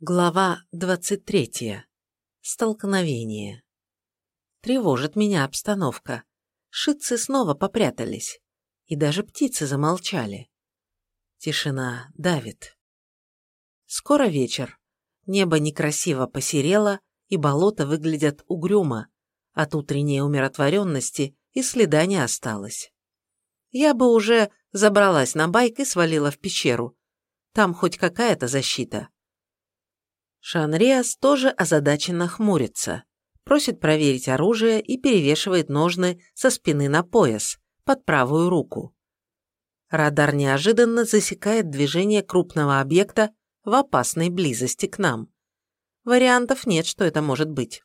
Глава 23. Столкновение. Тревожит меня обстановка. Шитцы снова попрятались. И даже птицы замолчали. Тишина давит. Скоро вечер. Небо некрасиво посерело, и болота выглядят угрюмо. От утренней умиротворенности и следа не осталось. Я бы уже забралась на байк и свалила в пещеру. Там хоть какая-то защита. Шанриас тоже озадаченно хмурится, просит проверить оружие и перевешивает ножны со спины на пояс, под правую руку. Радар неожиданно засекает движение крупного объекта в опасной близости к нам. Вариантов нет, что это может быть.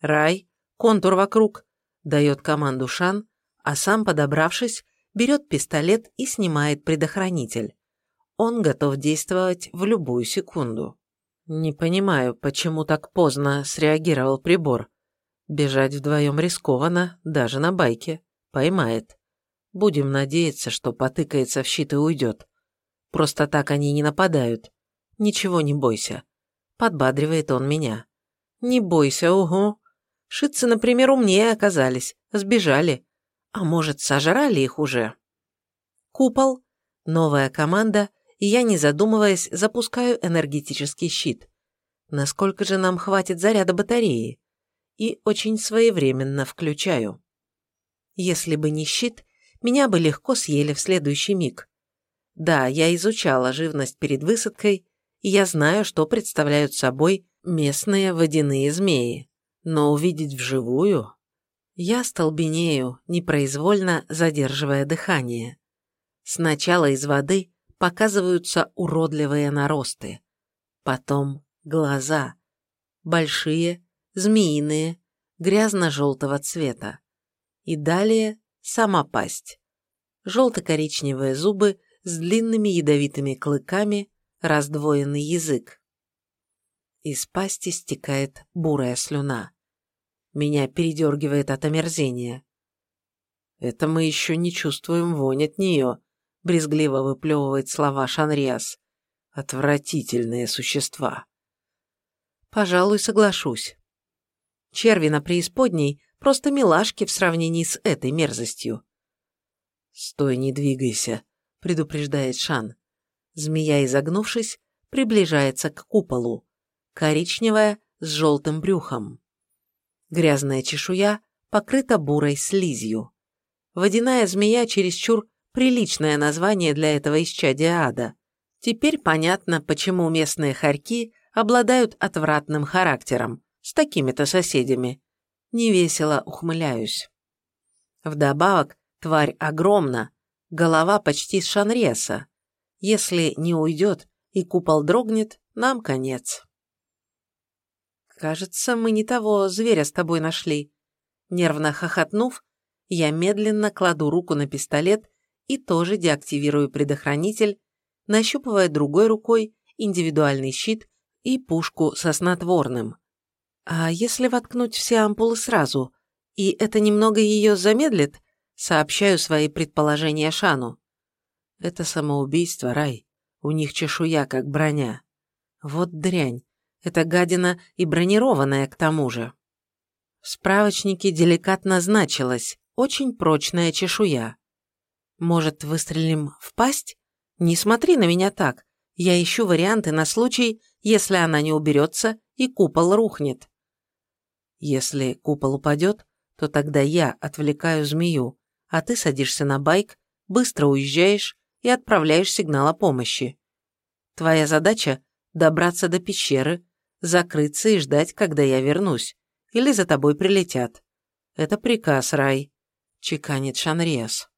Рай, контур вокруг, дает команду Шан, а сам, подобравшись, берет пистолет и снимает предохранитель. Он готов действовать в любую секунду. Не понимаю, почему так поздно среагировал прибор. Бежать вдвоем рискованно, даже на байке. Поймает. Будем надеяться, что потыкается в щит и уйдет. Просто так они не нападают. Ничего не бойся. Подбадривает он меня. Не бойся, угу. Шитцы, например, умнее оказались. Сбежали. А может, сожрали их уже? Купол. Новая команда — и я, не задумываясь, запускаю энергетический щит. Насколько же нам хватит заряда батареи? И очень своевременно включаю. Если бы не щит, меня бы легко съели в следующий миг. Да, я изучала живность перед высадкой, и я знаю, что представляют собой местные водяные змеи. Но увидеть вживую... Я столбенею, непроизвольно задерживая дыхание. Сначала из воды, показываются уродливые наросты. Потом глаза. Большие, змеиные, грязно-желтого цвета. И далее сама пасть. Желто-коричневые зубы с длинными ядовитыми клыками, раздвоенный язык. Из пасти стекает бурая слюна. Меня передергивает от омерзения. Это мы еще не чувствуем вонь от нее, брезгливо выплевывает слова Шанриас. Отвратительные существа. Пожалуй, соглашусь. Черви на преисподней просто милашки в сравнении с этой мерзостью. «Стой, не двигайся», — предупреждает Шан. Змея, изогнувшись, приближается к куполу. Коричневая, с желтым брюхом. Грязная чешуя покрыта бурой слизью. Водяная змея чересчур Приличное название для этого исчадия ада. Теперь понятно, почему местные хорьки обладают отвратным характером, с такими-то соседями. Невесело ухмыляюсь. Вдобавок, тварь огромна, голова почти с шанреса. Если не уйдет и купол дрогнет, нам конец. Кажется, мы не того зверя с тобой нашли. Нервно хохотнув, я медленно кладу руку на пистолет и тоже деактивирую предохранитель, нащупывая другой рукой индивидуальный щит и пушку со снотворным. А если воткнуть все ампулы сразу, и это немного ее замедлит, сообщаю свои предположения Шану. Это самоубийство, Рай. У них чешуя, как броня. Вот дрянь. Это гадина и бронированная к тому же. В справочнике деликатно значилось «очень прочная чешуя». Может, выстрелим в пасть? Не смотри на меня так. Я ищу варианты на случай, если она не уберется и купол рухнет. Если купол упадет, то тогда я отвлекаю змею, а ты садишься на байк, быстро уезжаешь и отправляешь сигнал о помощи. Твоя задача – добраться до пещеры, закрыться и ждать, когда я вернусь, или за тобой прилетят. Это приказ, Рай, чеканит Шанриас.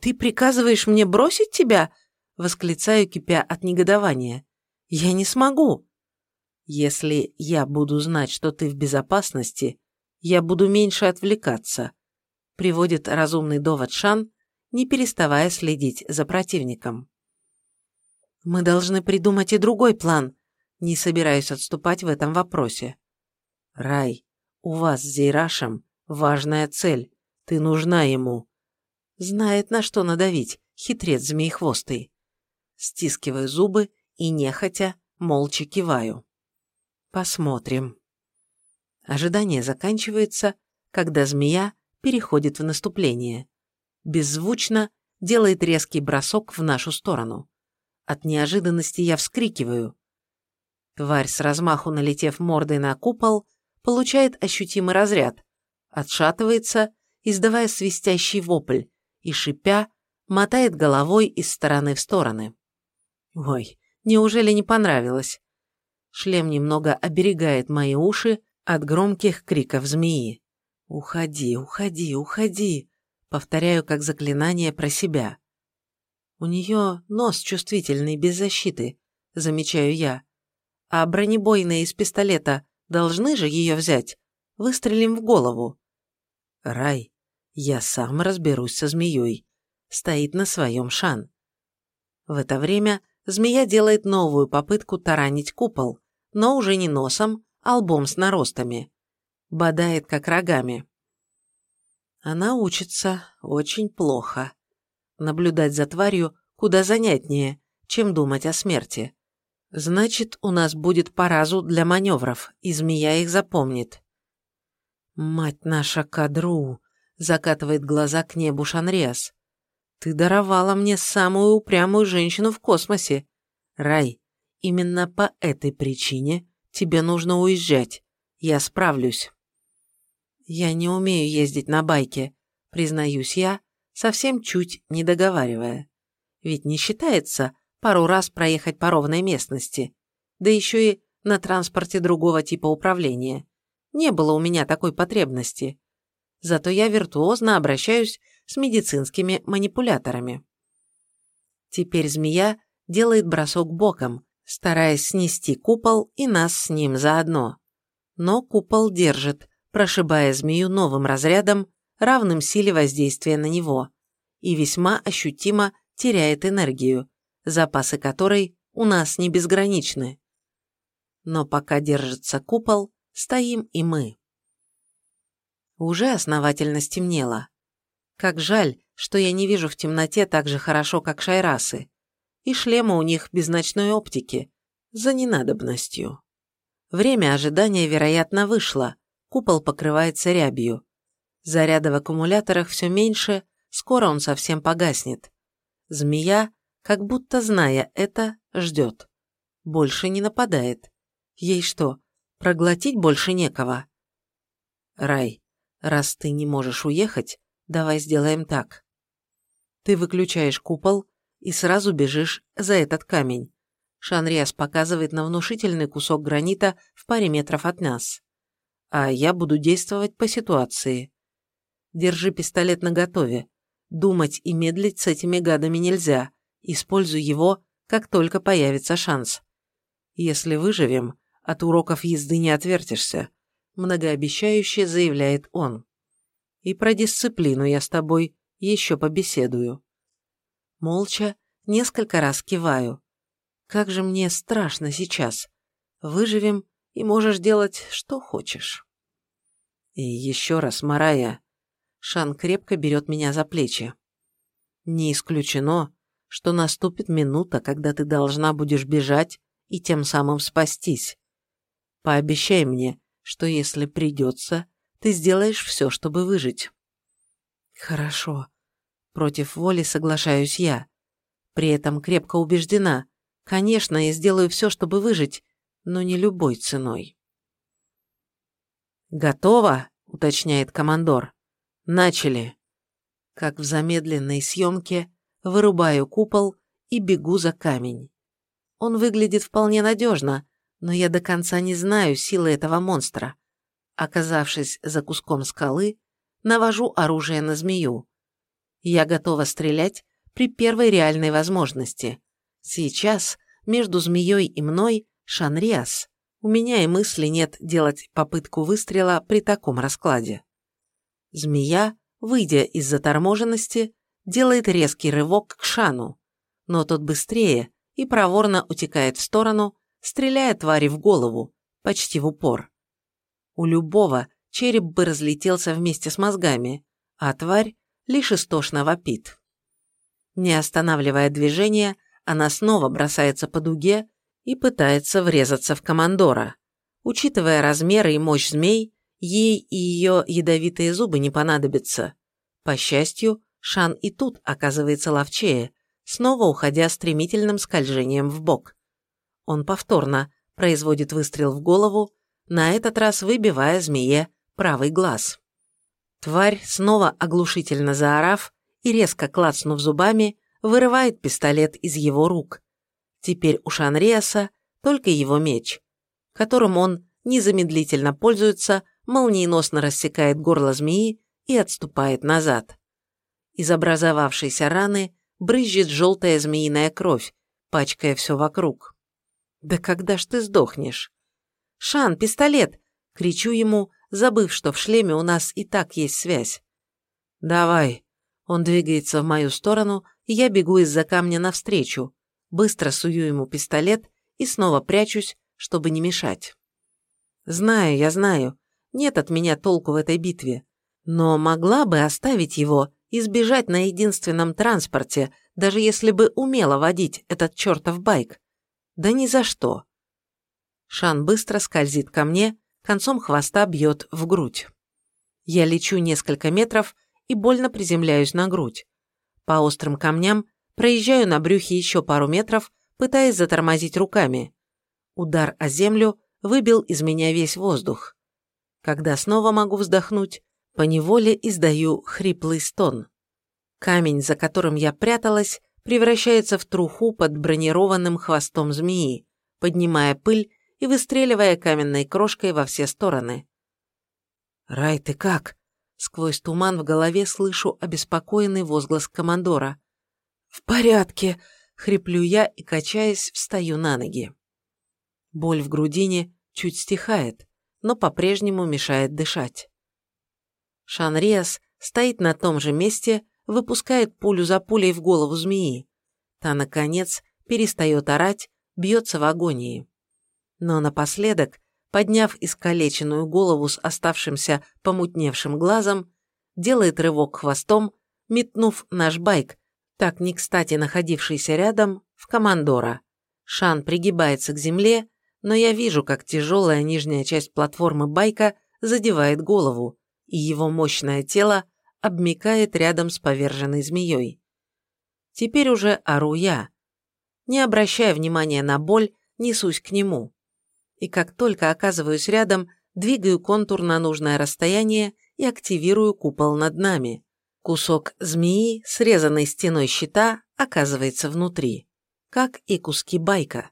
«Ты приказываешь мне бросить тебя?» – восклицаю, кипя от негодования. «Я не смогу!» «Если я буду знать, что ты в безопасности, я буду меньше отвлекаться», – приводит разумный довод Шан, не переставая следить за противником. «Мы должны придумать и другой план», не собираюсь отступать в этом вопросе. «Рай, у вас с Зейрашем важная цель, ты нужна ему», Знает, на что надавить, хитрец змеихвостый. Стискиваю зубы и, нехотя, молча киваю. Посмотрим. Ожидание заканчивается, когда змея переходит в наступление. Беззвучно делает резкий бросок в нашу сторону. От неожиданности я вскрикиваю. Тварь с размаху налетев мордой на купол, получает ощутимый разряд, отшатывается, издавая свистящий вопль, и, шипя, мотает головой из стороны в стороны. Ой, неужели не понравилось? Шлем немного оберегает мои уши от громких криков змеи. «Уходи, уходи, уходи!» Повторяю как заклинание про себя. У нее нос чувствительный, без защиты, замечаю я. А бронебойные из пистолета должны же ее взять? Выстрелим в голову. Рай, я сам разберусь со змеей. Стоит на своем шан. В это время змея делает новую попытку таранить купол, но уже не носом, а лбом с наростами. Бодает как рогами. Она учится очень плохо. Наблюдать за тварью куда занятнее, чем думать о смерти. Значит, у нас будет по разу для маневров, и змея их запомнит. «Мать наша кадру!» – закатывает глаза к небу Шанриас. «Ты даровала мне самую упрямую женщину в космосе. Рай, именно по этой причине тебе нужно уезжать. Я справлюсь». «Я не умею ездить на байке», – признаюсь я, совсем чуть не договаривая. Ведь не считается пару раз проехать по ровной местности, да еще и на транспорте другого типа управления. Не было у меня такой потребности. Зато я виртуозно обращаюсь с медицинскими манипуляторами. Теперь змея делает бросок боком, стараясь снести купол и нас с ним заодно. Но купол держит, прошибая змею новым разрядом, равным силе воздействия на него, и весьма ощутимо теряет энергию, запасы которой у нас не безграничны. Но пока держится купол, стоим и мы. Уже основательно стемнело. Как жаль, что я не вижу в темноте так же хорошо, как шайрасы. И шлемы у них без ночной оптики, за ненадобностью. Время ожидания, вероятно, вышло, купол покрывается рябью. Заряда в аккумуляторах все меньше, скоро он совсем погаснет. Змея как будто зная это, ждет. Больше не нападает. Ей что, проглотить больше некого? Рай, раз ты не можешь уехать, давай сделаем так. Ты выключаешь купол и сразу бежишь за этот камень. Шанриас показывает на внушительный кусок гранита в паре метров от нас. А я буду действовать по ситуации. Держи пистолет наготове. Думать и медлить с этими гадами нельзя. Используй его, как только появится шанс. Если выживем, от уроков езды не отвертишься, многообещающе заявляет он. И про дисциплину я с тобой еще побеседую. Молча несколько раз киваю. Как же мне страшно сейчас. Выживем, и можешь делать, что хочешь. И еще раз, Марая. Шан крепко берет меня за плечи. Не исключено, что наступит минута, когда ты должна будешь бежать и тем самым спастись. Пообещай мне, что если придется, ты сделаешь все, чтобы выжить. Хорошо. Против воли соглашаюсь я. При этом крепко убеждена. Конечно, я сделаю все, чтобы выжить, но не любой ценой. «Готово?» – уточняет командор. «Начали». Как в замедленной съемке вырубаю купол и бегу за камень. Он выглядит вполне надежно, но я до конца не знаю силы этого монстра. Оказавшись за куском скалы, навожу оружие на змею. Я готова стрелять при первой реальной возможности. Сейчас между змеей и мной Шанриас. У меня и мысли нет делать попытку выстрела при таком раскладе. Змея, выйдя из заторможенности, делает резкий рывок к Шану, но тот быстрее и проворно утекает в сторону, стреляя твари в голову, почти в упор. У любого череп бы разлетелся вместе с мозгами, а тварь лишь истошно вопит. Не останавливая движение, она снова бросается по дуге и пытается врезаться в командора. Учитывая размеры и мощь змей, ей и ее ядовитые зубы не понадобятся. По счастью, Шан и тут оказывается ловчее, снова уходя стремительным скольжением в бок. Он повторно производит выстрел в голову, на этот раз выбивая змее правый глаз. Тварь, снова оглушительно заорав и резко клацнув зубами, вырывает пистолет из его рук. Теперь у Шанриаса только его меч, которым он незамедлительно пользуется, молниеносно рассекает горло змеи и отступает назад. Из образовавшейся раны брызжет желтая змеиная кровь, пачкая все вокруг. «Да когда ж ты сдохнешь?» «Шан, пистолет!» — кричу ему, забыв, что в шлеме у нас и так есть связь. «Давай!» Он двигается в мою сторону, и я бегу из-за камня навстречу, быстро сую ему пистолет и снова прячусь, чтобы не мешать. Знаю, я знаю, нет от меня толку в этой битве, но могла бы оставить его и сбежать на единственном транспорте, даже если бы умела водить этот чертов байк. Да ни за что. Шан быстро скользит ко мне, концом хвоста бьет в грудь. Я лечу несколько метров и больно приземляюсь на грудь. По острым камням проезжаю на брюхе еще пару метров, пытаясь затормозить руками. Удар о землю выбил из меня весь воздух. Когда снова могу вздохнуть, поневоле издаю хриплый стон. Камень, за которым я пряталась, превращается в труху под бронированным хвостом змеи, поднимая пыль и выстреливая каменной крошкой во все стороны. «Рай, ты как?» Сквозь туман в голове слышу обеспокоенный возглас командора. «В порядке!» — хриплю я и, качаясь, встаю на ноги. Боль в грудине чуть стихает, но по-прежнему мешает дышать. Шанриас стоит на том же месте, выпускает пулю за пулей в голову змеи. Та, наконец, перестает орать, бьется в агонии. Но напоследок, подняв искалеченную голову с оставшимся помутневшим глазом, делает рывок хвостом, метнув наш байк, так не кстати находившийся рядом, в командора. Шан пригибается к земле, но я вижу, как тяжелая нижняя часть платформы байка задевает голову, и его мощное тело обмикает рядом с поверженной змеей. Теперь уже ору я. Не обращая внимания на боль, несусь к нему и как только оказываюсь рядом, двигаю контур на нужное расстояние и активирую купол над нами. Кусок змеи, срезанный стеной щита, оказывается внутри, как и куски байка.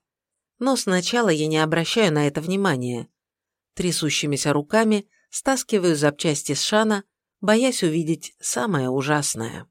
Но сначала я не обращаю на это внимания. Трясущимися руками стаскиваю запчасти с шана, боясь увидеть самое ужасное.